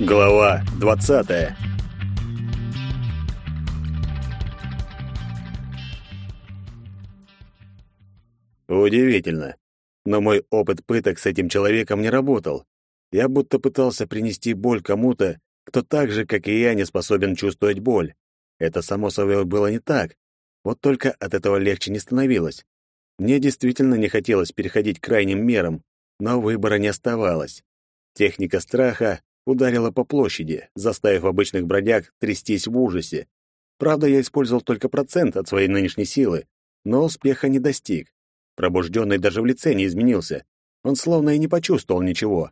Глава 20. Удивительно, но мой опыт пыток с этим человеком не работал. Я будто пытался принести боль кому-то, кто так же, как и я, не способен чувствовать боль. Это, само собой, было не так. Вот только от этого легче не становилось. Мне действительно не хотелось переходить к крайним мерам, но выбора не оставалось. Техника страха ударила по площади, заставив обычных бродяг трястись в ужасе. Правда, я использовал только процент от своей нынешней силы, но успеха не достиг. Пробужденный даже в лице не изменился. Он словно и не почувствовал ничего.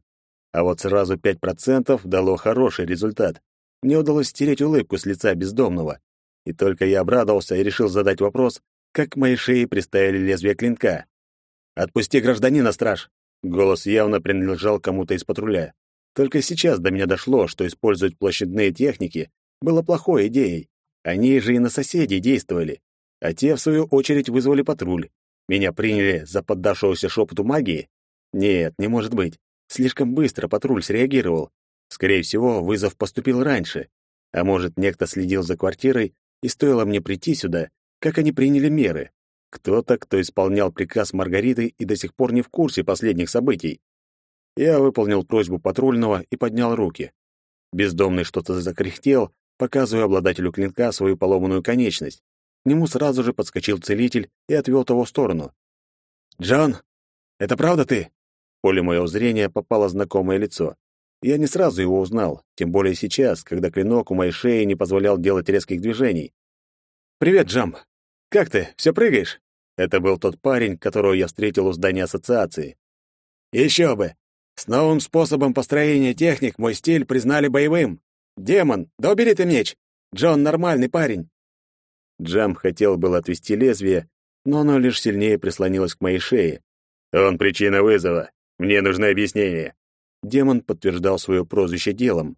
А вот сразу 5% дало хороший результат. Мне удалось стереть улыбку с лица бездомного. И только я обрадовался и решил задать вопрос, как к моей шее приставили лезвие клинка. «Отпусти гражданина, страж!» Голос явно принадлежал кому-то из патруля. Только сейчас до меня дошло, что использовать площадные техники было плохой идеей. Они же и на соседей действовали. А те, в свою очередь, вызвали патруль. Меня приняли за поддавшегося шепоту магии? Нет, не может быть. Слишком быстро патруль среагировал. Скорее всего, вызов поступил раньше. А может, некто следил за квартирой, и стоило мне прийти сюда, как они приняли меры. Кто-то, кто исполнял приказ Маргариты и до сих пор не в курсе последних событий. Я выполнил просьбу патрульного и поднял руки. Бездомный что-то закряхтел, показывая обладателю клинка свою поломанную конечность. К нему сразу же подскочил целитель и отвел того в сторону. «Джон, это правда ты?» В поле моего зрения попало знакомое лицо. Я не сразу его узнал, тем более сейчас, когда клинок у моей шеи не позволял делать резких движений. «Привет, Джам. Как ты? Все прыгаешь?» Это был тот парень, которого я встретил у здания ассоциации. «Еще бы! С новым способом построения техник мой стиль признали боевым. Демон, да убери ты меч! Джон нормальный парень!» Джам хотел было отвести лезвие, но оно лишь сильнее прислонилось к моей шее. «Он причина вызова. Мне нужно объяснение». Демон подтверждал свое прозвище делом.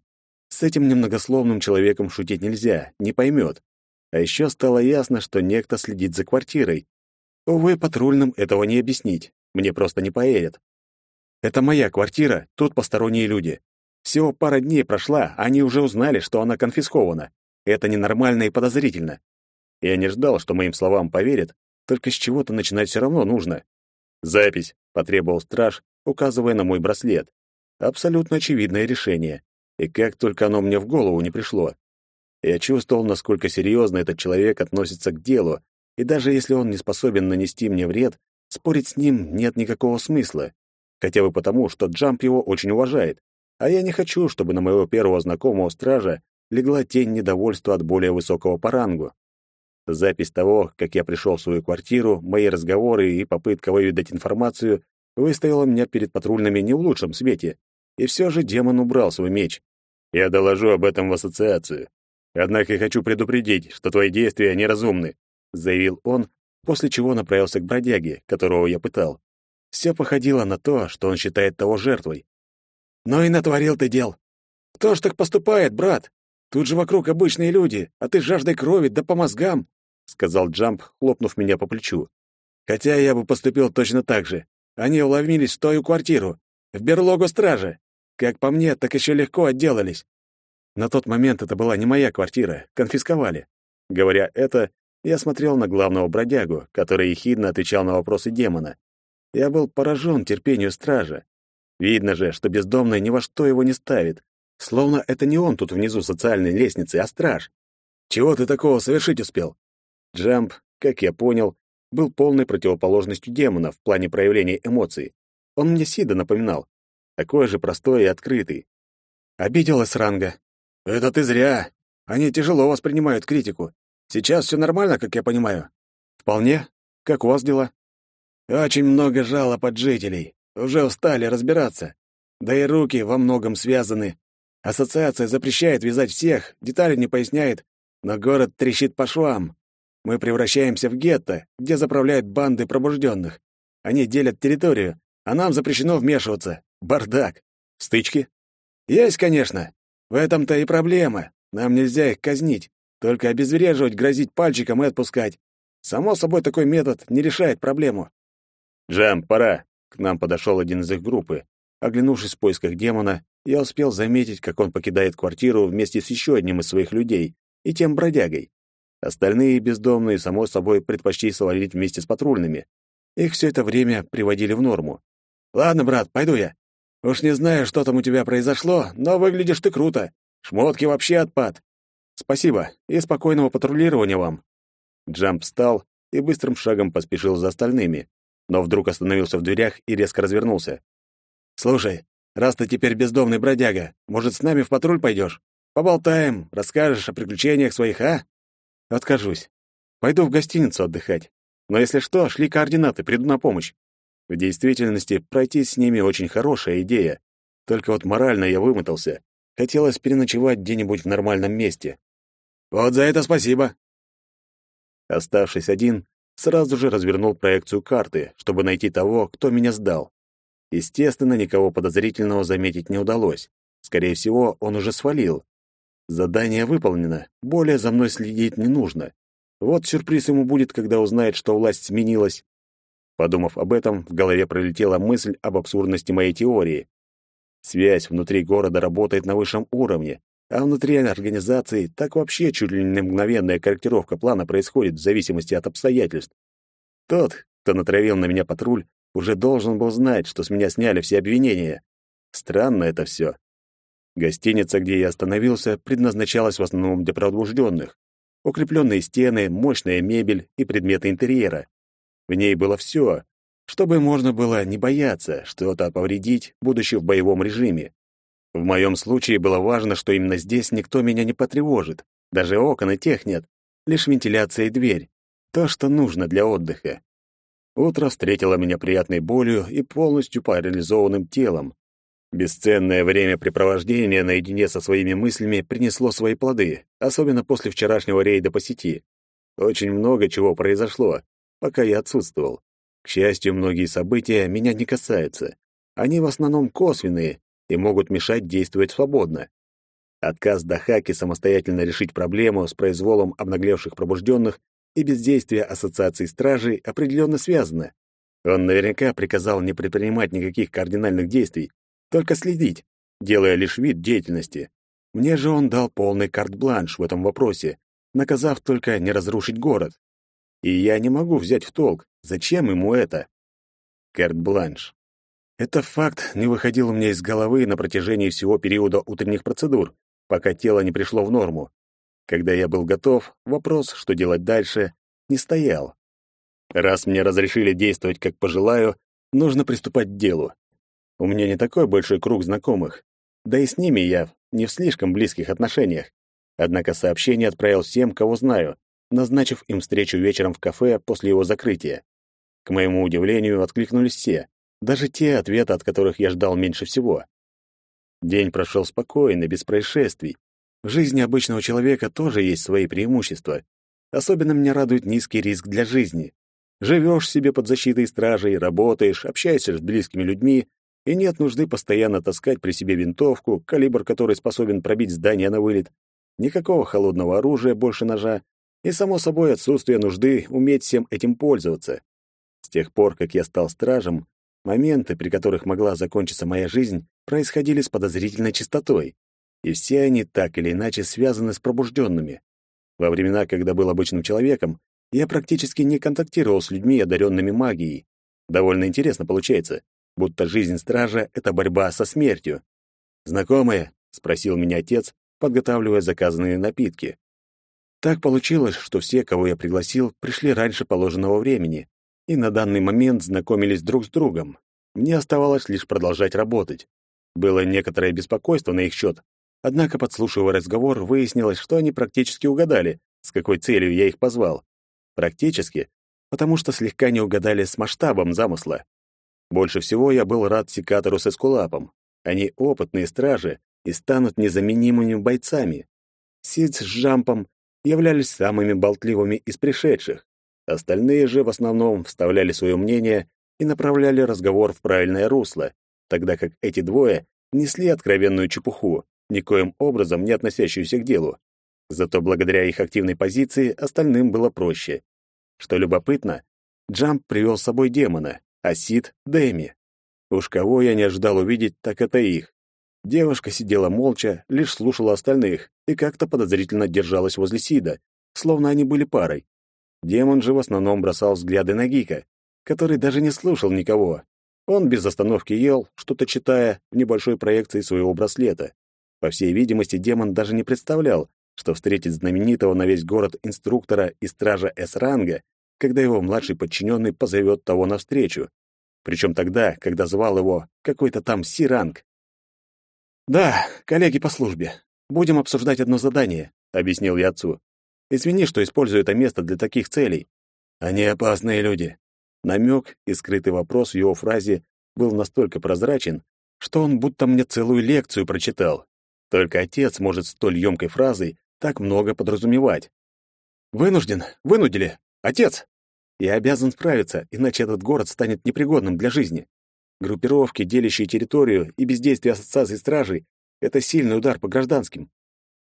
С этим немногословным человеком шутить нельзя, не поймет. А еще стало ясно, что некто следит за квартирой. Увы, патрульным этого не объяснить. Мне просто не поверят. Это моя квартира, тут посторонние люди. Всего пара дней прошла, а они уже узнали, что она конфискована. Это ненормально и подозрительно. Я не ждал, что моим словам поверят, только с чего-то начинать все равно нужно. «Запись», — потребовал страж, указывая на мой браслет. Абсолютно очевидное решение. И как только оно мне в голову не пришло. Я чувствовал, насколько серьезно этот человек относится к делу, и даже если он не способен нанести мне вред, спорить с ним нет никакого смысла хотя бы потому, что Джамп его очень уважает, а я не хочу, чтобы на моего первого знакомого стража легла тень недовольства от более высокого по рангу. Запись того, как я пришел в свою квартиру, мои разговоры и попытка выведать информацию выставила меня перед патрульными не в лучшем свете, и все же демон убрал свой меч. Я доложу об этом в ассоциацию. Однако хочу предупредить, что твои действия неразумны, заявил он, после чего направился к бродяге, которого я пытал. Все походило на то, что он считает того жертвой. «Ну и натворил ты дел. Кто ж так поступает, брат? Тут же вокруг обычные люди, а ты жаждой крови, да по мозгам», — сказал Джамп, хлопнув меня по плечу. «Хотя я бы поступил точно так же. Они уловились в твою квартиру, в берлогу стражи. Как по мне, так еще легко отделались. На тот момент это была не моя квартира, конфисковали. Говоря это, я смотрел на главного бродягу, который ехидно отвечал на вопросы демона. Я был поражен терпению стража. Видно же, что бездомный ни во что его не ставит. Словно это не он тут внизу социальной лестницы, а страж. Чего ты такого совершить успел? Джамп, как я понял, был полной противоположностью демона в плане проявления эмоций. Он мне Сида напоминал. Такой же простой и открытый. Обиделась Ранга. «Это ты зря. Они тяжело воспринимают критику. Сейчас все нормально, как я понимаю?» «Вполне. Как у вас дела?» Очень много жалоб от жителей. Уже устали разбираться. Да и руки во многом связаны. Ассоциация запрещает вязать всех, детали не поясняет, но город трещит по швам. Мы превращаемся в гетто, где заправляют банды пробужденных. Они делят территорию, а нам запрещено вмешиваться. Бардак. Стычки? Есть, конечно. В этом-то и проблема. Нам нельзя их казнить, только обезвреживать, грозить пальчиком и отпускать. Само собой, такой метод не решает проблему. «Джам, пора!» К нам подошел один из их группы. Оглянувшись в поисках демона, я успел заметить, как он покидает квартиру вместе с еще одним из своих людей, и тем бродягой. Остальные бездомные, само собой, предпочли свалить вместе с патрульными. Их все это время приводили в норму. «Ладно, брат, пойду я. Уж не знаю, что там у тебя произошло, но выглядишь ты круто. Шмотки вообще отпад. Спасибо и спокойного патрулирования вам». Джамп встал и быстрым шагом поспешил за остальными, но вдруг остановился в дверях и резко развернулся. «Слушай, раз ты теперь бездомный бродяга, может, с нами в патруль пойдешь? Поболтаем, расскажешь о приключениях своих, а?» «Откажусь. Пойду в гостиницу отдыхать. Но если что, шли координаты, приду на помощь. В действительности, пройти с ними очень хорошая идея. Только вот морально я вымотался. Хотелось переночевать где-нибудь в нормальном месте. Вот за это спасибо. Оставшись один, сразу же развернул проекцию карты, чтобы найти того, кто меня сдал. Естественно, никого подозрительного заметить не удалось. Скорее всего, он уже свалил. Задание выполнено, более за мной следить не нужно. Вот сюрприз ему будет, когда узнает, что власть сменилась. Подумав об этом, в голове пролетела мысль об абсурдности моей теории. Связь внутри города работает на высшем уровне, а внутри организации так вообще чуть ли не мгновенная корректировка плана происходит в зависимости от обстоятельств. Тот, кто натравил на меня патруль, уже должен был знать, что с меня сняли все обвинения. Странно это все. Гостиница, где я остановился, предназначалась в основном для пробужденных. Укрепленные стены, мощная мебель и предметы интерьера. В ней было все, чтобы можно было не бояться что-то повредить, будучи в боевом режиме. В моем случае было важно, что именно здесь никто меня не потревожит. Даже окон и тех нет, лишь вентиляция и дверь. То, что нужно для отдыха. Утро встретило меня приятной болью и полностью парализованным телом. Бесценное времяпрепровождение наедине со своими мыслями принесло свои плоды, особенно после вчерашнего рейда по сети. Очень много чего произошло, пока я отсутствовал. К счастью, многие события меня не касаются. Они в основном косвенные и могут мешать действовать свободно. Отказ Дахаки самостоятельно решить проблему с произволом обнаглевших пробужденных и бездействие ассоциации стражей определенно связаны. Он наверняка приказал не предпринимать никаких кардинальных действий, только следить, делая лишь вид деятельности. Мне же он дал полный карт-бланш в этом вопросе, наказав только не разрушить город. И я не могу взять в толк, зачем ему это. Карт-бланш. Это факт не выходил у меня из головы на протяжении всего периода утренних процедур, пока тело не пришло в норму. Когда я был готов, вопрос, что делать дальше, не стоял. Раз мне разрешили действовать как пожелаю, нужно приступать к делу. У меня не такой большой круг знакомых, да и с ними я не в слишком близких отношениях. Однако сообщение отправил всем, кого знаю, назначив им встречу вечером в кафе после его закрытия. К моему удивлению, откликнулись все, даже те ответы, от которых я ждал меньше всего. День прошел спокойно, без происшествий. В жизни обычного человека тоже есть свои преимущества. Особенно меня радует низкий риск для жизни. Живешь себе под защитой стражей, работаешь, общаешься с близкими людьми, и нет нужды постоянно таскать при себе винтовку, калибр которой способен пробить здание на вылет. Никакого холодного оружия больше ножа, и, само собой, отсутствие нужды уметь всем этим пользоваться. С тех пор, как я стал стражем, моменты, при которых могла закончиться моя жизнь, происходили с подозрительной частотой, и все они так или иначе связаны с пробужденными. Во времена, когда был обычным человеком, я практически не контактировал с людьми, одаренными магией. Довольно интересно получается, будто жизнь стража — это борьба со смертью. «Знакомые?» — спросил меня отец, подготавливая заказанные напитки. Так получилось, что все, кого я пригласил, пришли раньше положенного времени и на данный момент знакомились друг с другом. Мне оставалось лишь продолжать работать. Было некоторое беспокойство на их счет, однако, подслушивая разговор, выяснилось, что они практически угадали, с какой целью я их позвал. Практически, потому что слегка не угадали с масштабом замысла. Больше всего я был рад секатору с эскулапом. Они опытные стражи и станут незаменимыми бойцами. Сид с Жампом являлись самыми болтливыми из пришедших. Остальные же в основном вставляли свое мнение и направляли разговор в правильное русло, тогда как эти двое несли откровенную чепуху, никоим образом не относящуюся к делу. Зато благодаря их активной позиции остальным было проще. Что любопытно, Джамп привел с собой демона, а Сид — Дэми. Уж кого я не ожидал увидеть, так это их. Девушка сидела молча, лишь слушала остальных и как-то подозрительно держалась возле Сида, словно они были парой. Демон же в основном бросал взгляды на Гика, который даже не слушал никого. Он без остановки ел, что-то читая в небольшой проекции своего браслета. По всей видимости, демон даже не представлял, что встретит знаменитого на весь город инструктора и стража С-ранга, когда его младший подчиненный позовет того навстречу. Причем тогда, когда звал его какой-то там Си-ранг. «Да, коллеги по службе. Будем обсуждать одно задание», — объяснил я отцу. «Извини, что использую это место для таких целей. Они опасные люди». Намек и скрытый вопрос в его фразе был настолько прозрачен, что он будто мне целую лекцию прочитал. Только отец может столь емкой фразой так много подразумевать. «Вынужден, вынудили. Отец!» Я обязан справиться, иначе этот город станет непригодным для жизни. Группировки, делящие территорию, и бездействие ассоциации стражей — это сильный удар по гражданским.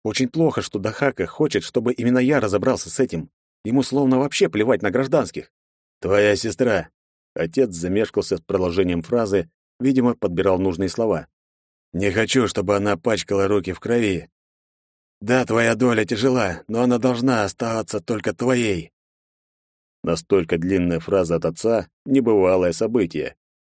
Очень плохо, что Дахака хочет, чтобы именно я разобрался с этим. Ему словно вообще плевать на гражданских. «Твоя сестра». Отец замешкался с продолжением фразы, видимо, подбирал нужные слова. «Не хочу, чтобы она пачкала руки в крови. Да, твоя доля тяжела, но она должна оставаться только твоей». Настолько длинная фраза от отца — небывалое событие.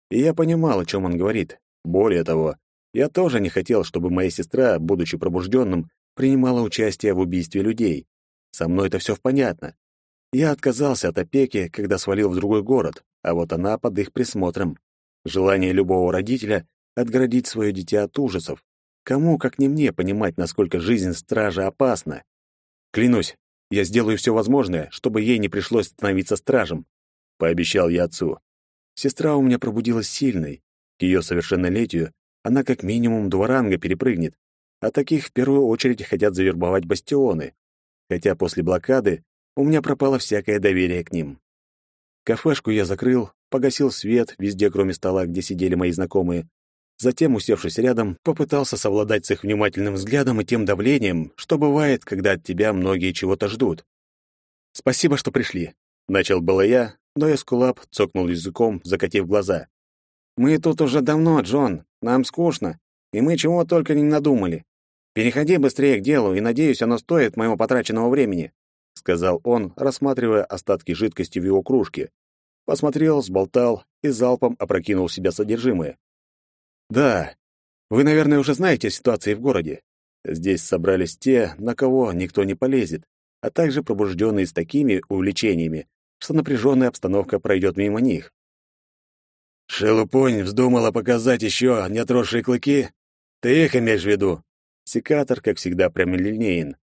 И я понимал, о чем он говорит. Более того, я тоже не хотел, чтобы моя сестра, будучи пробужденным, принимала участие в убийстве людей. Со мной это все понятно. Я отказался от опеки, когда свалил в другой город, а вот она под их присмотром. Желание любого родителя — отгородить свое дитя от ужасов. Кому, как не мне, понимать, насколько жизнь стража опасна? Клянусь, я сделаю все возможное, чтобы ей не пришлось становиться стражем, — пообещал я отцу. Сестра у меня пробудилась сильной. К ее совершеннолетию она как минимум два ранга перепрыгнет, а таких в первую очередь хотят завербовать бастионы. Хотя после блокады у меня пропало всякое доверие к ним. Кафешку я закрыл, погасил свет везде, кроме стола, где сидели мои знакомые. Затем, усевшись рядом, попытался совладать с их внимательным взглядом и тем давлением, что бывает, когда от тебя многие чего-то ждут. «Спасибо, что пришли», — начал было я, но Эскулап цокнул языком, закатив глаза. «Мы тут уже давно, Джон. Нам скучно, и мы чего только не надумали. Переходи быстрее к делу, и, надеюсь, оно стоит моего потраченного времени», — сказал он, рассматривая остатки жидкости в его кружке. Посмотрел, сболтал и залпом опрокинул в себя содержимое. «Да, вы, наверное, уже знаете о ситуации в городе. Здесь собрались те, на кого никто не полезет, а также пробужденные с такими увлечениями, что напряженная обстановка пройдет мимо них. «Шелупонь вздумала показать еще неотросшие клыки? Ты их имеешь в виду?» Секатор, как всегда, прямолинеен.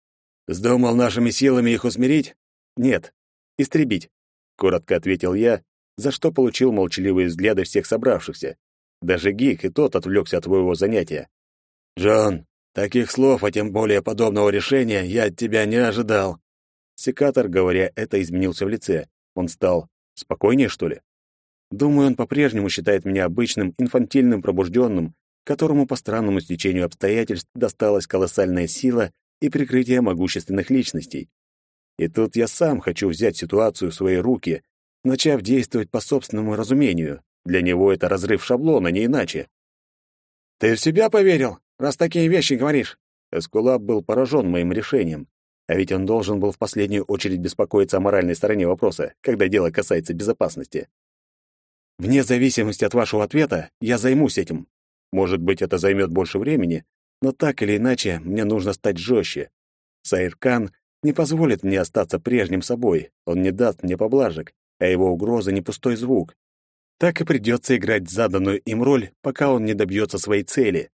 «Вздумал нашими силами их усмирить?» «Нет, истребить», — коротко ответил я, за что получил молчаливые взгляды всех собравшихся. Даже Гик и тот отвлекся от твоего занятия. «Джон, таких слов, а тем более подобного решения, я от тебя не ожидал». Секатор, говоря это, изменился в лице. Он стал спокойнее, что ли? Думаю, он по-прежнему считает меня обычным инфантильным пробужденным, которому по странному стечению обстоятельств досталась колоссальная сила и прикрытие могущественных личностей. И тут я сам хочу взять ситуацию в свои руки, начав действовать по собственному разумению. Для него это разрыв шаблона, не иначе. «Ты в себя поверил, раз такие вещи говоришь?» Эскулап был поражен моим решением. А ведь он должен был в последнюю очередь беспокоиться о моральной стороне вопроса, когда дело касается безопасности. Вне зависимости от вашего ответа, я займусь этим. Может быть, это займет больше времени, но так или иначе мне нужно стать жестче. Сайркан не позволит мне остаться прежним собой, он не даст мне поблажек, а его угроза не пустой звук. Так и придется играть заданную им роль, пока он не добьется своей цели.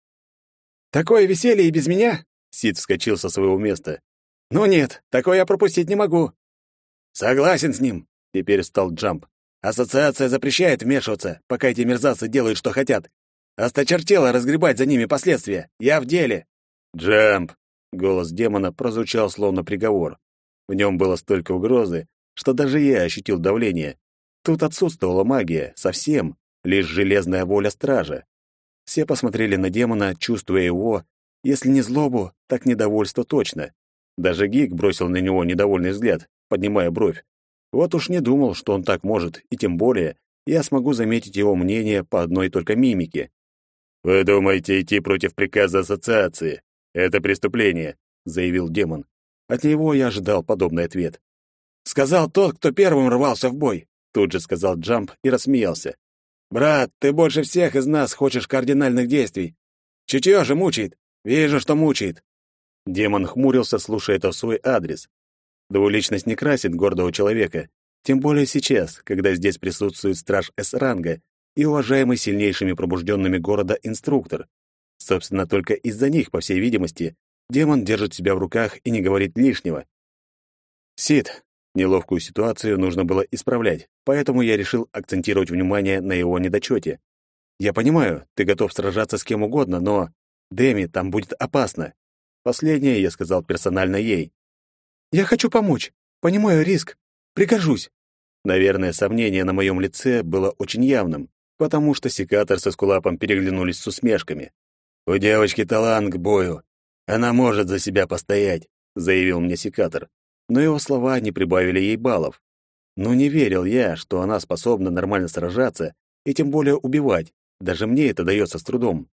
«Такое веселье и без меня?» Сид вскочил со своего места. «Ну нет, такое я пропустить не могу». «Согласен с ним», — теперь стал Джамп. «Ассоциация запрещает вмешиваться, пока эти мерзавцы делают, что хотят. Осточертело разгребать за ними последствия. Я в деле». «Джамп», — голос демона прозвучал словно приговор. В нем было столько угрозы, что даже я ощутил давление. Тут отсутствовала магия, совсем, лишь железная воля стража. Все посмотрели на демона, чувствуя его, если не злобу, так недовольство точно. Даже Гик бросил на него недовольный взгляд, поднимая бровь. Вот уж не думал, что он так может, и тем более я смогу заметить его мнение по одной только мимике. «Вы думаете идти против приказа ассоциации? Это преступление», — заявил демон. От него я ожидал подобный ответ. «Сказал тот, кто первым рвался в бой», — тут же сказал Джамп и рассмеялся. «Брат, ты больше всех из нас хочешь кардинальных действий. Чутье же мучает. Вижу, что мучает». Демон хмурился, слушая это в свой адрес. Двуличность не красит гордого человека, тем более сейчас, когда здесь присутствует страж С-ранга и уважаемый сильнейшими пробужденными города инструктор. Собственно, только из-за них, по всей видимости, демон держит себя в руках и не говорит лишнего. Сид, неловкую ситуацию нужно было исправлять, поэтому я решил акцентировать внимание на его недочете. Я понимаю, ты готов сражаться с кем угодно, но... Дэми, там будет опасно. Последнее я сказал персонально ей. Я хочу помочь. Понимаю риск. Прикажусь. Наверное, сомнение на моем лице было очень явным, потому что секатор со скулапом переглянулись с усмешками. «У девочки талант к бою. Она может за себя постоять», — заявил мне секатор. Но его слова не прибавили ей баллов. Но не верил я, что она способна нормально сражаться и тем более убивать. Даже мне это дается с трудом.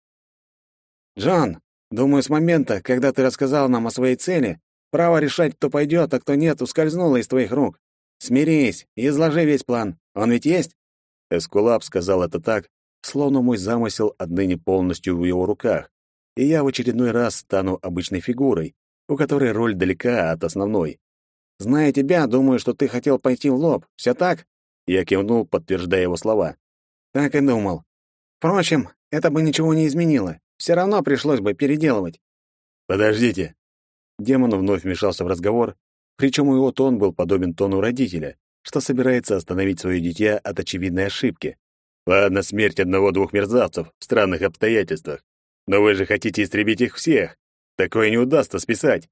«Джон, думаю, с момента, когда ты рассказал нам о своей цели, право решать, кто пойдет, а кто нет, ускользнуло из твоих рук. Смирись и изложи весь план. Он ведь есть?» Эскулап сказал это так, словно мой замысел отныне полностью в его руках, и я в очередной раз стану обычной фигурой, у которой роль далека от основной. «Зная тебя, думаю, что ты хотел пойти в лоб. Все так?» Я кивнул, подтверждая его слова. «Так и думал. Впрочем, это бы ничего не изменило. Все равно пришлось бы переделывать». «Подождите». Демон вновь вмешался в разговор, причем его тон был подобен тону родителя, что собирается остановить свое дитя от очевидной ошибки. Ладно, смерть одного-двух мерзавцев в странных обстоятельствах, но вы же хотите истребить их всех. Такое не удастся списать.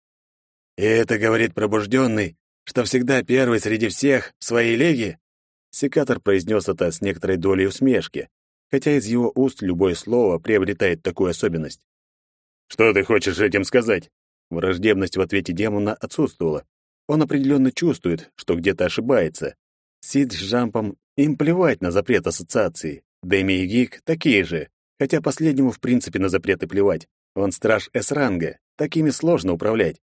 И это говорит пробужденный, что всегда первый среди всех в своей лиге? Секатор произнес это с некоторой долей усмешки, хотя из его уст любое слово приобретает такую особенность. «Что ты хочешь этим сказать?» Враждебность в ответе демона отсутствовала, он определенно чувствует, что где-то ошибается. Сид с Жампом им плевать на запрет ассоциации. Дэми и Гик такие же, хотя последнему в принципе на запреты плевать. Он страж С-ранга, такими сложно управлять.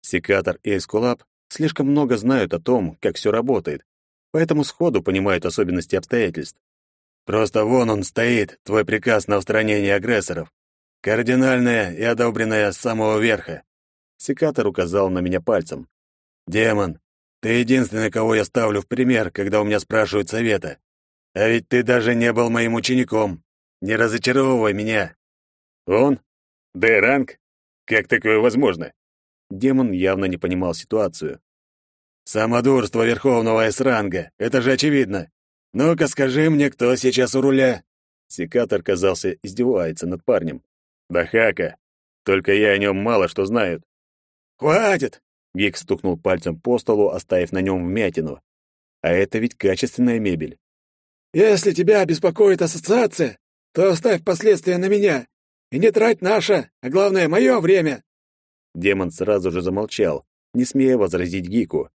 Секатор и Эскулап слишком много знают о том, как все работает, поэтому сходу понимают особенности обстоятельств. Просто вон он стоит, твой приказ на устранение агрессоров. Кардинальное и одобренное с самого верха. Секатор указал на меня пальцем. «Демон, ты единственный, кого я ставлю в пример, когда у меня спрашивают совета. А ведь ты даже не был моим учеником. Не разочаровывай меня». «Он? Д-ранг? Как такое возможно?» Демон явно не понимал ситуацию. «Самодурство Верховного С-ранга, это же очевидно. Ну-ка скажи мне, кто сейчас у руля?» Секатор, казался, издевается над парнем. «Да хака. Только я о нем мало что знаю». «Хватит! Гик стукнул пальцем по столу, оставив на нем вмятину. А это ведь качественная мебель. «Если тебя беспокоит ассоциация, то оставь последствия на меня. И не трать наше, а главное, мое время!» Демон сразу же замолчал, не смея возразить Гику.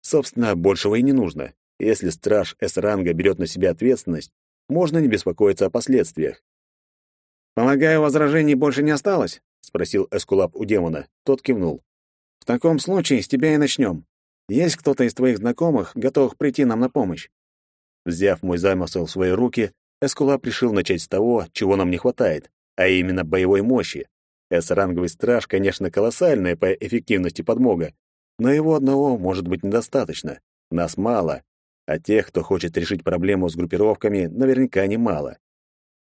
Собственно, большего и не нужно. Если страж С-ранга берет на себя ответственность, можно не беспокоиться о последствиях. «Полагаю, возражений больше не осталось?» — спросил Эскулап у демона. Тот кивнул. В таком случае с тебя и начнем. Есть кто-то из твоих знакомых, готовых прийти нам на помощь?» Взяв мой замысел в свои руки, Эскулап решил начать с того, чего нам не хватает, а именно боевой мощи. С-ранговый страж, конечно, колоссальная по эффективности подмога, но его одного может быть недостаточно. Нас мало, а тех, кто хочет решить проблему с группировками, наверняка немало.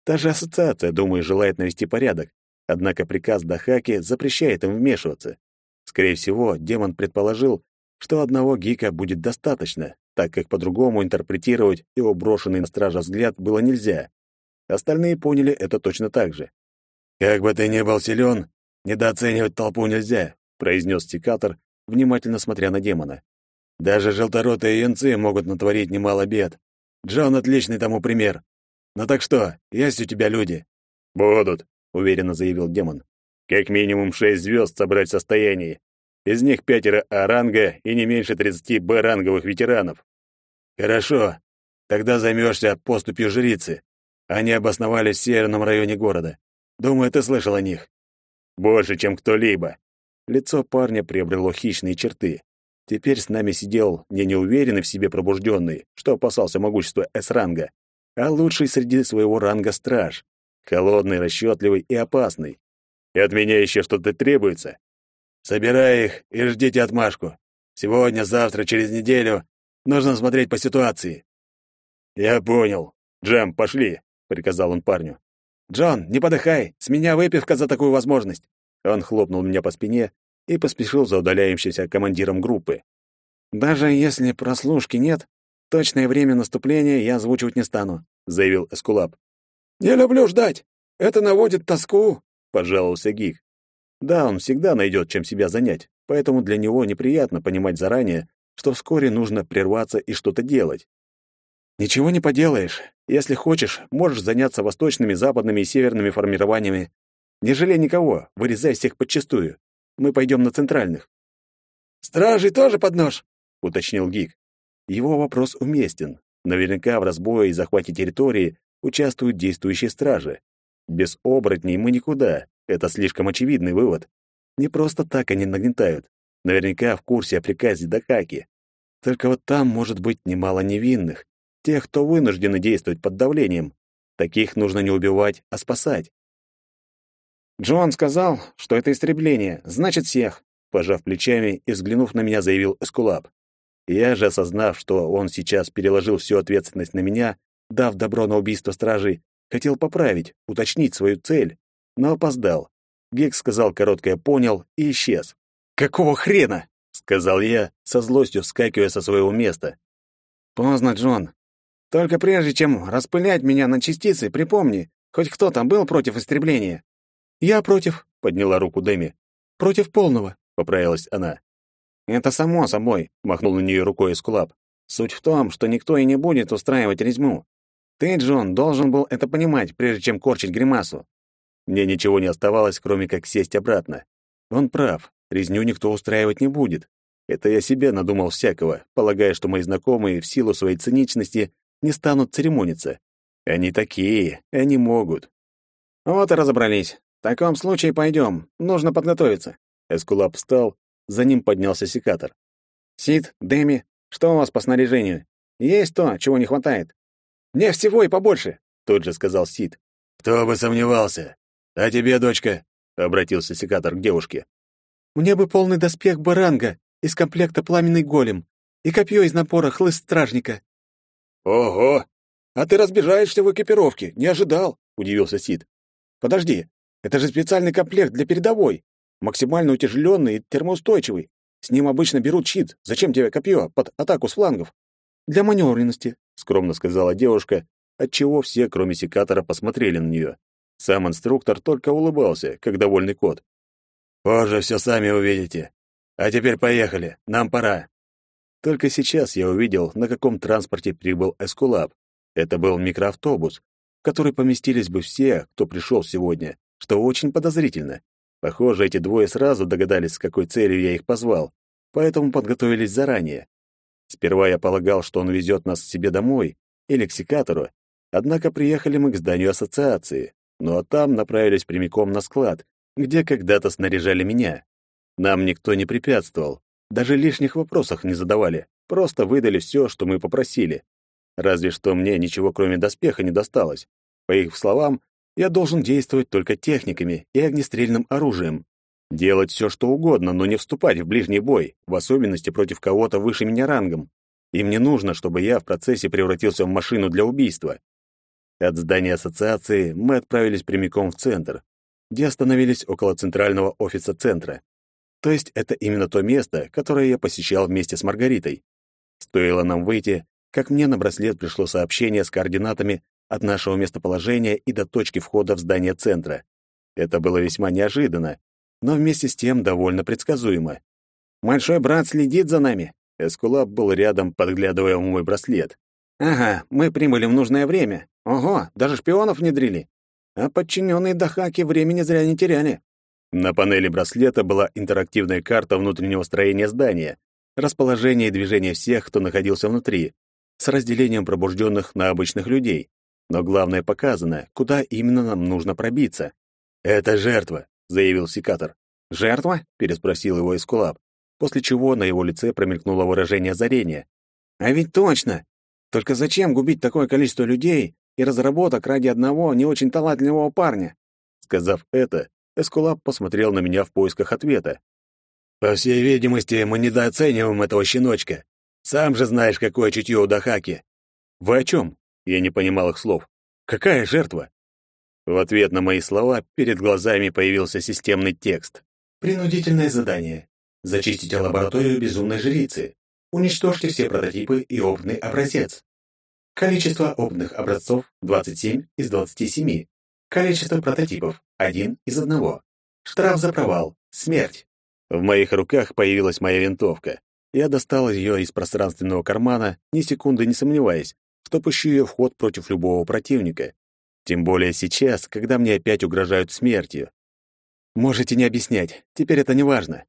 Та же ассоциация, думаю, желает навести порядок, однако приказ Дахаки запрещает им вмешиваться. Скорее всего, демон предположил, что одного гика будет достаточно, так как по-другому интерпретировать его брошенный на стража взгляд было нельзя. Остальные поняли это точно так же. «Как бы ты ни был силен, недооценивать толпу нельзя», произнес секатор, внимательно смотря на демона. «Даже желторотые янцы могут натворить немало бед. Джон — отличный тому пример. Ну так что, есть у тебя люди?» «Будут», — уверенно заявил демон. Как минимум шесть звезд собрать в состоянии. Из них пятеро А-ранга и не меньше тридцати Б-ранговых ветеранов. Хорошо. Тогда займешься поступью жрицы. Они обосновались в северном районе города. Думаю, ты слышал о них. Больше, чем кто-либо. Лицо парня приобрело хищные черты. Теперь с нами сидел не неуверенный в себе пробужденный, что опасался могущества С-ранга, а лучший среди своего ранга страж. Холодный, расчетливый и опасный. И от меня еще что-то требуется. Собирай их и ждите отмашку. Сегодня, завтра, через неделю нужно смотреть по ситуации. Я понял. Джем, пошли, приказал он парню. Джон, не подыхай, с меня выпивка за такую возможность. Он хлопнул меня по спине и поспешил за удаляющимся командиром группы. Даже если прослушки нет, точное время наступления я озвучивать не стану, заявил Эскулап. Не люблю ждать. Это наводит тоску, пожаловался Гик. Да, он всегда найдет, чем себя занять, поэтому для него неприятно понимать заранее, что вскоре нужно прерваться и что-то делать. Ничего не поделаешь. Если хочешь, можешь заняться восточными, западными и северными формированиями. Не жалей никого, вырезай всех подчистую. Мы пойдем на центральных. Стражи тоже под нож, уточнил Гик. Его вопрос уместен. Наверняка в разбое и захвате территории участвуют действующие стражи. Без оборотней мы никуда. Это слишком очевидный вывод. Не просто так они нагнетают. Наверняка в курсе о приказе Дакаки. Только вот там может быть немало невинных, тех, кто вынуждены действовать под давлением. Таких нужно не убивать, а спасать. Джон сказал, что это истребление, значит всех, пожав плечами и взглянув на меня, заявил Эскулап. Я же, осознав, что он сейчас переложил всю ответственность на меня, дав добро на убийство стражей, хотел поправить, уточнить свою цель, но опоздал. Гекс сказал короткое «понял» и исчез. «Какого хрена?» — сказал я, со злостью вскакивая со своего места. «Поздно, Джон. Только прежде чем распылять меня на частицы, припомни, хоть кто там был против истребления?» «Я против», — подняла руку Дэми. «Против полного», — поправилась она. «Это само собой», — махнул на нее рукой Эскулап. «Суть в том, что никто и не будет устраивать резьму. Ты, Джон, должен был это понимать, прежде чем корчить гримасу. Мне ничего не оставалось, кроме как сесть обратно. Он прав, резню никто устраивать не будет. Это я себе надумал всякого, полагая, что мои знакомые в силу своей циничности не станут церемониться. Они такие, они могут. Вот и разобрались. В таком случае пойдем. Нужно подготовиться. Эскулап встал, за ним поднялся секатор. Сид, Деми, что у вас по снаряжению? Есть то, чего не хватает. Мне всего и побольше, тут же сказал Сид. Кто бы сомневался. А тебе, дочка, обратился секатор к девушке. Мне бы полный доспех баранга из комплекта пламенный голем и копье из напора хлыст стражника. Ого! А ты разбежаешься в экипировке, не ожидал, удивился Сид. Подожди, это же специальный комплект для передовой, максимально утяжеленный и термоустойчивый. С ним обычно берут щит. Зачем тебе копье под атаку с флангов? Для маневренности, скромно сказала девушка, отчего все, кроме секатора, посмотрели на нее. Сам инструктор только улыбался, как довольный кот. «Позже все сами увидите. А теперь поехали, нам пора». Только сейчас я увидел, на каком транспорте прибыл Эскулап. Это был микроавтобус, в который поместились бы все, кто пришел сегодня, что очень подозрительно. Похоже, эти двое сразу догадались, с какой целью я их позвал, поэтому подготовились заранее. Сперва я полагал, что он везет нас к себе домой или к секатору, однако приехали мы к зданию ассоциации, но там направились прямиком на склад, где когда-то снаряжали меня. Нам никто не препятствовал, даже лишних вопросов не задавали, просто выдали все, что мы попросили. Разве что мне ничего кроме доспеха не досталось. По их словам, я должен действовать только техниками и огнестрельным оружием. Делать все, что угодно, но не вступать в ближний бой, в особенности против кого-то выше меня рангом. Им не нужно, чтобы я в процессе превратился в машину для убийства. От здания ассоциации мы отправились прямиком в центр, где остановились около центрального офиса центра. То есть это именно то место, которое я посещал вместе с Маргаритой. Стоило нам выйти, как мне на браслет пришло сообщение с координатами от нашего местоположения и до точки входа в здание центра. Это было весьма неожиданно, но вместе с тем довольно предсказуемо. «Большой брат следит за нами!» Эскулап был рядом, подглядывая в мой браслет. «Ага, мы прибыли в нужное время. Ого, даже шпионов внедрили. А подчиненные Дахаки времени зря не теряли». На панели браслета была интерактивная карта внутреннего строения здания, расположение и движение всех, кто находился внутри, с разделением пробужденных на обычных людей. Но главное показано, куда именно нам нужно пробиться. «Это жертва», — заявил секатор. «Жертва?» — переспросил его Эскулап, после чего на его лице промелькнуло выражение озарения. «А ведь точно! Только зачем губить такое количество людей и разработок ради одного не очень талантливого парня?» Сказав это, Эскулап посмотрел на меня в поисках ответа. «По всей видимости, мы недооцениваем этого щеночка. Сам же знаешь, какое чутье у Дахаки». «Вы о чем?» Я не понимал их слов. «Какая жертва?» В ответ на мои слова перед глазами появился системный текст. «Принудительное задание. Зачистите лабораторию безумной жрицы. Уничтожьте все прототипы и опытный образец. Количество опытных образцов — 27 из 27. Количество прототипов — 1 из 1. Штраф за провал. Смерть. В моих руках появилась моя винтовка. Я достал ее из пространственного кармана, ни секунды не сомневаясь, что пущу ее в ход против любого противника. Тем более сейчас, когда мне опять угрожают смертью. Можете не объяснять, теперь это не важно.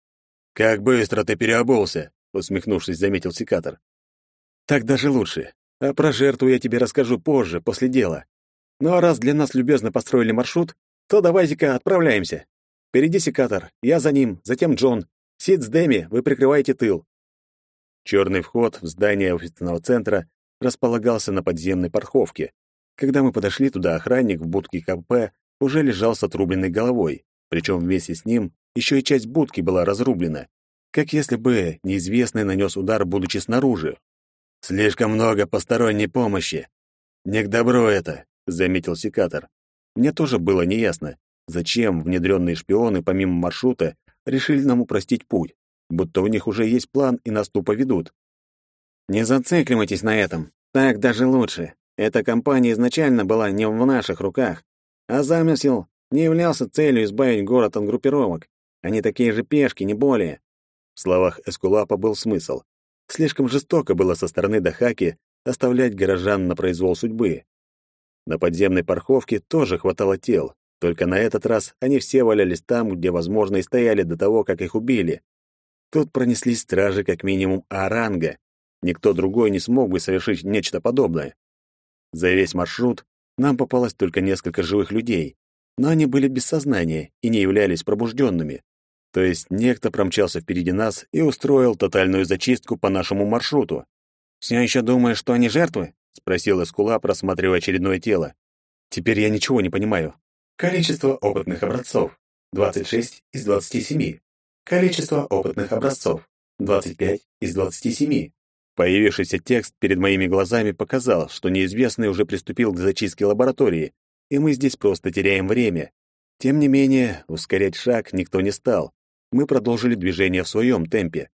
«Как быстро ты переобулся!» — усмехнувшись, заметил секатор. «Так даже лучше. А про жертву я тебе расскажу позже, после дела. Ну а раз для нас любезно построили маршрут, то давайте-ка отправляемся. Впереди секатор, я за ним, затем Джон. Сид с Дэми, вы прикрываете тыл. Черный вход в здание офисного центра располагался на подземной парковке. Когда мы подошли туда, охранник в будке КП уже лежал с отрубленной головой, причем вместе с ним еще и часть будки была разрублена, как если бы неизвестный нанес удар, будучи снаружи. «Слишком много посторонней помощи. Не к добру это», — заметил секатор. Мне тоже было неясно, зачем внедренные шпионы помимо маршрута решили нам упростить путь будто у них уже есть план и нас тупо ведут. Не зацикливайтесь на этом. Так даже лучше. Эта компания изначально была не в наших руках, а замысел не являлся целью избавить город от группировок. Они такие же пешки, не более. В словах Эскулапа был смысл. Слишком жестоко было со стороны Дахаки оставлять горожан на произвол судьбы. На подземной парковке тоже хватало тел, только на этот раз они все валялись там, где, возможно, и стояли до того, как их убили. Тут пронеслись стражи как минимум Аранга. Никто другой не смог бы совершить нечто подобное. За весь маршрут нам попалось только несколько живых людей, но они были без сознания и не являлись пробужденными. То есть некто промчался впереди нас и устроил тотальную зачистку по нашему маршруту. «Все еще думаешь, что они жертвы?» — спросил Эскула, просматривая очередное тело. «Теперь я ничего не понимаю». «Количество опытных образцов — 26 из 27. Количество опытных образцов — 25 из 27. Появившийся текст перед моими глазами показал, что неизвестный уже приступил к зачистке лаборатории, и мы здесь просто теряем время. Тем не менее, ускорять шаг никто не стал. Мы продолжили движение в своем темпе.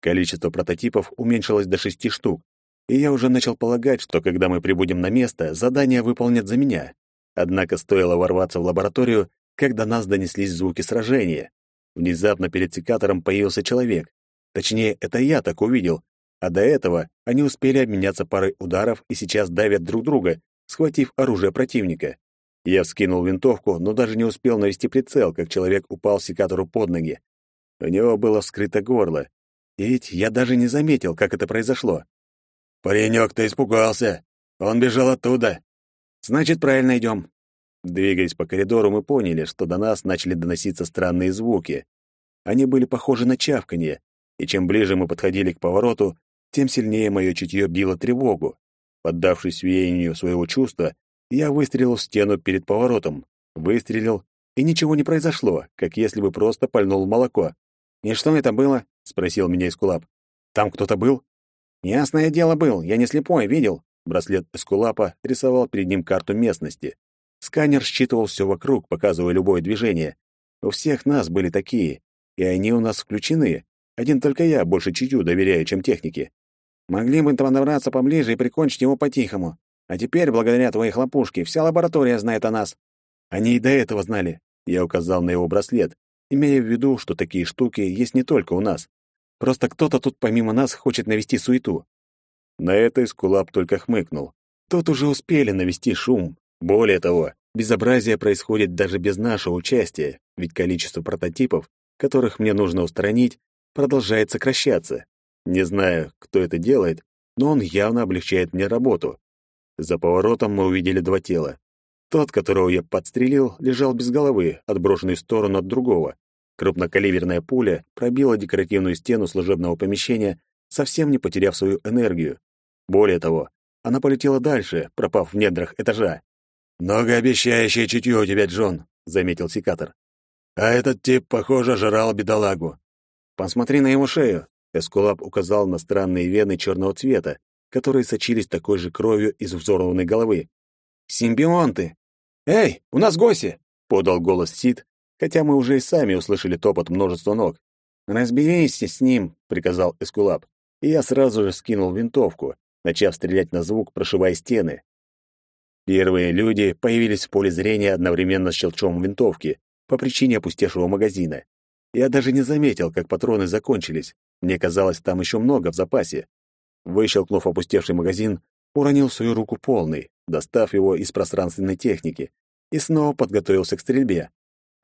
Количество прототипов уменьшилось до шести штук, и я уже начал полагать, что когда мы прибудем на место, задание выполнят за меня. Однако стоило ворваться в лабораторию, когда нас донеслись звуки сражения. Внезапно перед секатором появился человек. Точнее, это я так увидел. А до этого они успели обменяться парой ударов и сейчас давят друг друга, схватив оружие противника. Я вскинул винтовку, но даже не успел навести прицел, как человек упал секатору под ноги. У него было вскрыто горло. И ведь я даже не заметил, как это произошло. «Паренек-то испугался. Он бежал оттуда». «Значит, правильно идем. Двигаясь по коридору, мы поняли, что до нас начали доноситься странные звуки. Они были похожи на чавканье, и чем ближе мы подходили к повороту, тем сильнее мое чутье било тревогу. Поддавшись веянию своего чувства, я выстрелил в стену перед поворотом. Выстрелил, и ничего не произошло, как если бы просто пальнул молоко. «И что это было?» — спросил меня Эскулап. «Там кто-то был?» «Ясное дело был, я не слепой, видел». Браслет Эскулапа рисовал перед ним карту местности. Сканер считывал все вокруг, показывая любое движение. У всех нас были такие, и они у нас включены. Один только я больше чутью доверяю, чем технике. Могли бы подобраться поближе и прикончить его по-тихому. А теперь, благодаря твоей хлопушке, вся лаборатория знает о нас. Они и до этого знали. Я указал на его браслет, имея в виду, что такие штуки есть не только у нас. Просто кто-то тут помимо нас хочет навести суету. На это Искулап только хмыкнул. Тут уже успели навести шум, более того, безобразие происходит даже без нашего участия, ведь количество прототипов, которых мне нужно устранить, продолжает сокращаться. Не знаю, кто это делает, но он явно облегчает мне работу. За поворотом мы увидели два тела. Тот, которого я подстрелил, лежал без головы, отброшенный в сторону от другого. Крупнокалиберная пуля пробила декоративную стену служебного помещения, совсем не потеряв свою энергию. Более того, она полетела дальше, пропав в недрах этажа. «Многообещающее чутье у тебя, Джон», — заметил секатор. «А этот тип, похоже, жрал бедолагу». «Посмотри на его шею», — Эскулап указал на странные вены черного цвета, которые сочились такой же кровью из взорванной головы. «Симбионты!» «Эй, у нас гости!» — подал голос Сид, хотя мы уже и сами услышали топот множества ног. «Разберись с ним», — приказал Эскулап, и я сразу же скинул винтовку, начав стрелять на звук, прошивая стены. Первые люди появились в поле зрения одновременно с щелчком винтовки по причине опустевшего магазина. Я даже не заметил, как патроны закончились. Мне казалось, там еще много в запасе. Выщелкнув опустевший магазин, уронил свою руку полный, достав его из пространственной техники, и снова подготовился к стрельбе.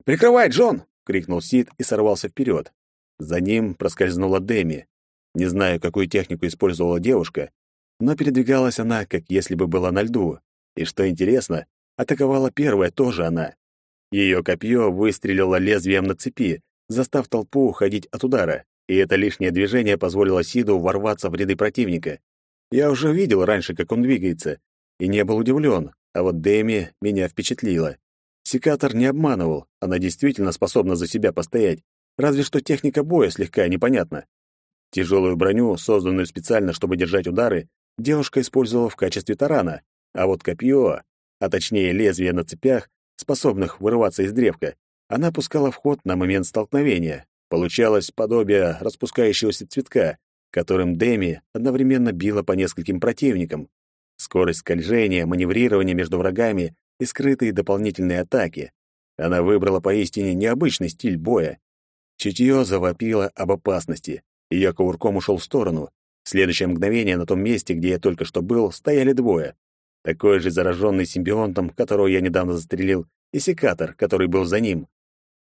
«Прикрывай, Джон!» — крикнул Сид и сорвался вперед. За ним проскользнула Деми. Не знаю, какую технику использовала девушка, но передвигалась она, как если бы была на льду, и что интересно, атаковала первая тоже она. Ее копье выстрелило лезвием на цепи, застав толпу уходить от удара, и это лишнее движение позволило Сиду ворваться в ряды противника. Я уже видел раньше, как он двигается, и не был удивлен, а вот Дэми меня впечатлила. Секатор не обманывал, она действительно способна за себя постоять, разве что техника боя слегка непонятна. Тяжелую броню, созданную специально, чтобы держать удары, девушка использовала в качестве тарана, а вот копье, а точнее лезвие на цепях, способных вырываться из древка, она пускала в ход на момент столкновения. Получалось подобие распускающегося цветка, которым Деми одновременно била по нескольким противникам. Скорость скольжения, маневрирование между врагами и скрытые дополнительные атаки. Она выбрала поистине необычный стиль боя. Чутье завопило об опасности, и я кувырком ушел в сторону. В следующее мгновение на том месте, где я только что был, стояли двое. Такой же зараженный симбионтом, которого я недавно застрелил, и секатор, который был за ним.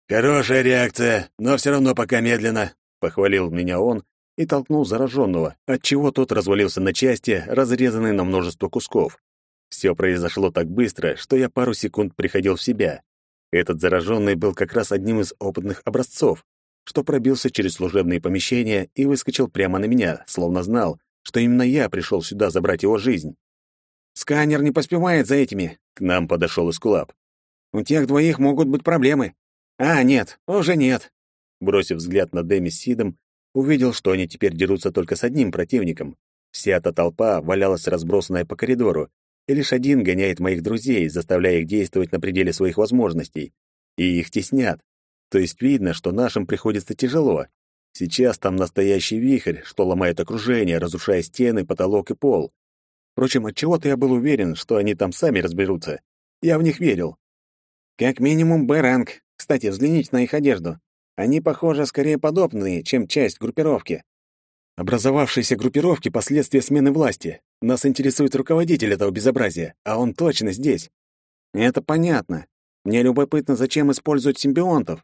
«Хорошая реакция, но все равно пока медленно», — похвалил меня он и толкнул зараженного, отчего тот развалился на части, разрезанный на множество кусков. Все произошло так быстро, что я пару секунд приходил в себя. Этот зараженный был как раз одним из опытных образцов, что пробился через служебные помещения и выскочил прямо на меня, словно знал, что именно я пришел сюда забрать его жизнь. Сканер не поспевает за этими. К нам подошел Искулап. У тех двоих могут быть проблемы. А, нет, уже нет. Бросив взгляд на Дэми с Сидом, увидел, что они теперь дерутся только с одним противником. Вся эта толпа валялась разбросанная по коридору, и лишь один гоняет моих друзей, заставляя их действовать на пределе своих возможностей. И их теснят. То есть видно, что нашим приходится тяжело. Сейчас там настоящий вихрь, что ломает окружение, разрушая стены, потолок и пол. Впрочем, отчего-то я был уверен, что они там сами разберутся. Я в них верил. Как минимум Б-ранг. Кстати, взгляните на их одежду. Они, похоже, скорее подобные, чем часть группировки. Образовавшиеся группировки — последствия смены власти. Нас интересует руководитель этого безобразия, а он точно здесь. Это понятно. Мне любопытно, зачем используют симбионтов.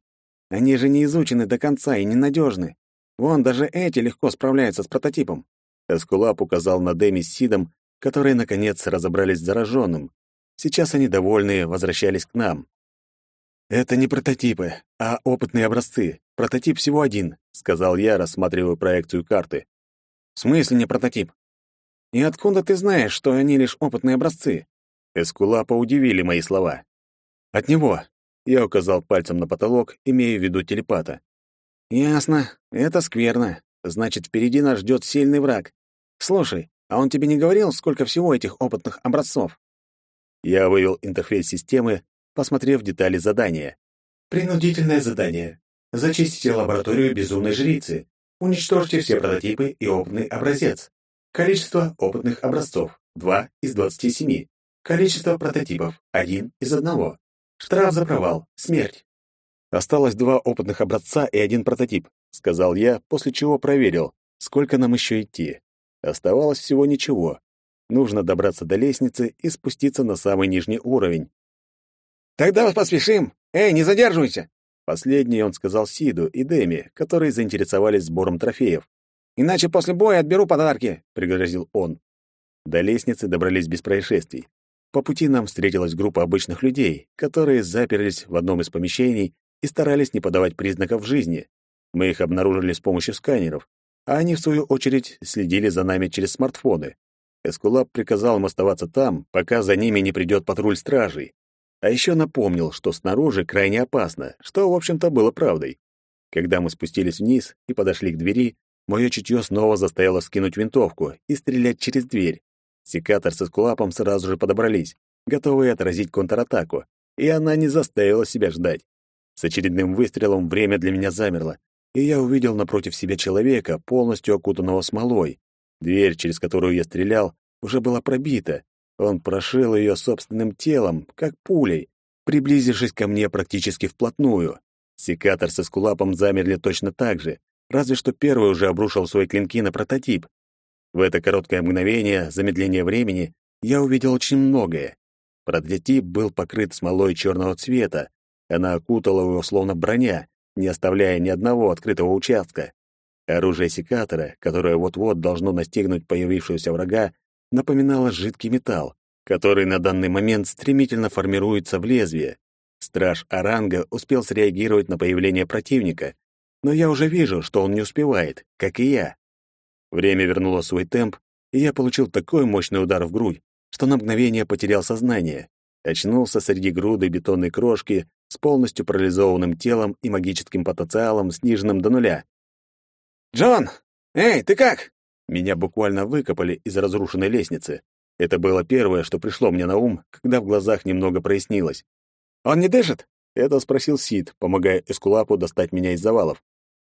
Они же не изучены до конца и ненадежны. Вон, даже эти легко справляются с прототипом. Эскулап указал на Деми с Сидом, которые, наконец, разобрались с зараженным. Сейчас они, довольные, возвращались к нам. «Это не прототипы, а опытные образцы. Прототип всего один», — сказал я, рассматривая проекцию карты. «В смысле не прототип? И откуда ты знаешь, что они лишь опытные образцы?» Эскулапа удивили мои слова. «От него», — я указал пальцем на потолок, имея в виду телепата. «Ясно. Это скверно. Значит, впереди нас ждет сильный враг. Слушай, а он тебе не говорил, сколько всего этих опытных образцов? Я вывел интерфейс системы, посмотрев детали задания. Принудительное задание. Зачистите лабораторию безумной жрицы. Уничтожьте все прототипы и опытный образец. Количество опытных образцов – 2 из 27. Количество прототипов – 1 из 1. Штраф за провал – смерть. Осталось два опытных образца и один прототип, сказал я, после чего проверил, сколько нам еще идти. Оставалось всего ничего. Нужно добраться до лестницы и спуститься на самый нижний уровень. «Тогда поспешим! Эй, не задерживайся!» Последний он сказал Сиду и Деми, которые заинтересовались сбором трофеев. «Иначе после боя отберу подарки», — пригрозил он. До лестницы добрались без происшествий. По пути нам встретилась группа обычных людей, которые заперлись в одном из помещений и старались не подавать признаков жизни. Мы их обнаружили с помощью сканеров, а они, в свою очередь, следили за нами через смартфоны. Эскулап приказал им оставаться там, пока за ними не придет патруль стражей. А еще напомнил, что снаружи крайне опасно, что, в общем-то, было правдой. Когда мы спустились вниз и подошли к двери, мое чутье снова заставило скинуть винтовку и стрелять через дверь. Секатор с эскулапом сразу же подобрались, готовые отразить контратаку, и она не заставила себя ждать. С очередным выстрелом время для меня замерло, и я увидел напротив себя человека, полностью окутанного смолой. Дверь, через которую я стрелял, уже была пробита. Он прошил ее собственным телом, как пулей, приблизившись ко мне практически вплотную. Секатор с эскулапом замерли точно так же, разве что первый уже обрушил свои клинки на прототип. В это короткое мгновение замедления времени я увидел очень многое. Прототип был покрыт смолой черного цвета. Она окутала его словно броня, не оставляя ни одного открытого участка. Оружие секатора, которое вот-вот должно настигнуть появившегося врага, напоминало жидкий металл, который на данный момент стремительно формируется в лезвие. Страж Аранга успел среагировать на появление противника, но я уже вижу, что он не успевает, как и я. Время вернуло свой темп, и я получил такой мощный удар в грудь, что на мгновение потерял сознание. Очнулся среди груды бетонной крошки с полностью парализованным телом и магическим потенциалом, сниженным до нуля. «Джон! Эй, ты как?» Меня буквально выкопали из разрушенной лестницы. Это было первое, что пришло мне на ум, когда в глазах немного прояснилось. «Он не дышит?» — это спросил Сид, помогая Эскулапу достать меня из завалов.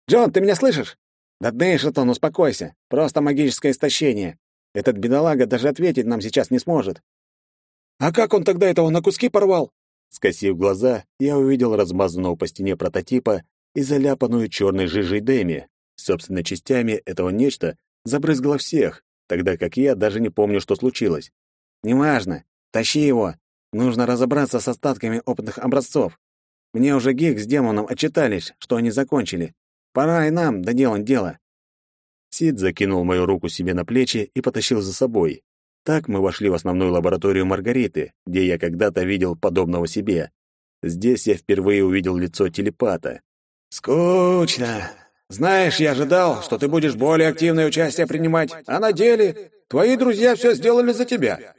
«Джон, ты меня слышишь?» «Да дышит он, успокойся. Просто магическое истощение. Этот бедолага даже ответить нам сейчас не сможет». «А как он тогда этого на куски порвал?» Скосив глаза, я увидел размазанного по стене прототипа и заляпанную черной жижей Дэми. Собственно, частями этого нечто забрызгало всех, тогда как я даже не помню, что случилось. «Неважно. Тащи его. Нужно разобраться с остатками опытных образцов. Мне уже Гик с демоном отчитались, что они закончили. Пора и нам доделать дело». Сид закинул мою руку себе на плечи и потащил за собой. Так мы вошли в основную лабораторию Маргариты, где я когда-то видел подобного себе. Здесь я впервые увидел лицо телепата. «Скучно. Знаешь, я ожидал, что ты будешь более активное участие принимать, а на деле твои друзья все сделали за тебя».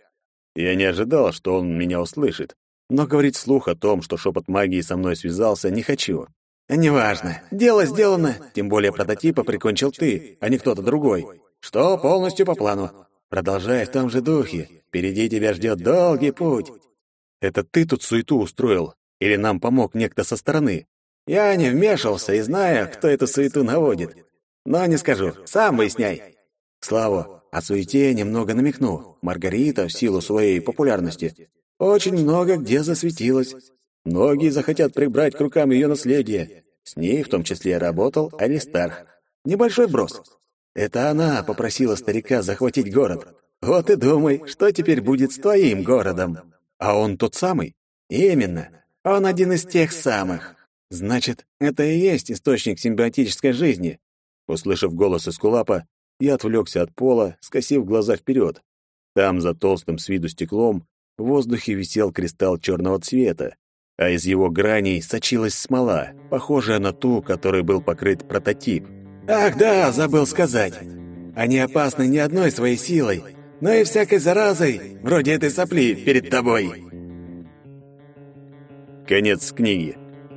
Я не ожидал, что он меня услышит, но говорить вслух о том, что шепот магии со мной связался, не хочу. «Неважно. Дело сделано. Тем более прототипа прикончил ты, а не кто-то другой. Что полностью по плану. Продолжай в том же духе. Впереди тебя ждет долгий путь. Это ты тут суету устроил? Или нам помог некто со стороны? Я не вмешивался и знаю, кто эту суету наводит. Но не скажу, сам выясняй. К слову, о суете немного намекну. Маргарита, в силу своей популярности, очень много где засветилась. Многие захотят прибрать к рукам ее наследие. С ней в том числе работал Аристарх. Небольшой брос. Это она попросила старика захватить город. Вот и думай, что теперь будет с твоим городом. А он тот самый? Именно. Он один из тех самых. Значит, это и есть источник симбиотической жизни. Услышав голос Эскулапа, я отвлекся от пола, скосив глаза вперед. Там, за толстым с виду стеклом, в воздухе висел кристалл черного цвета, а из его граней сочилась смола, похожая на ту, которой был покрыт прототип. Ах да, забыл сказать. Они опасны не одной своей силой, но и всякой заразой, вроде этой сопли перед тобой. Конец книги.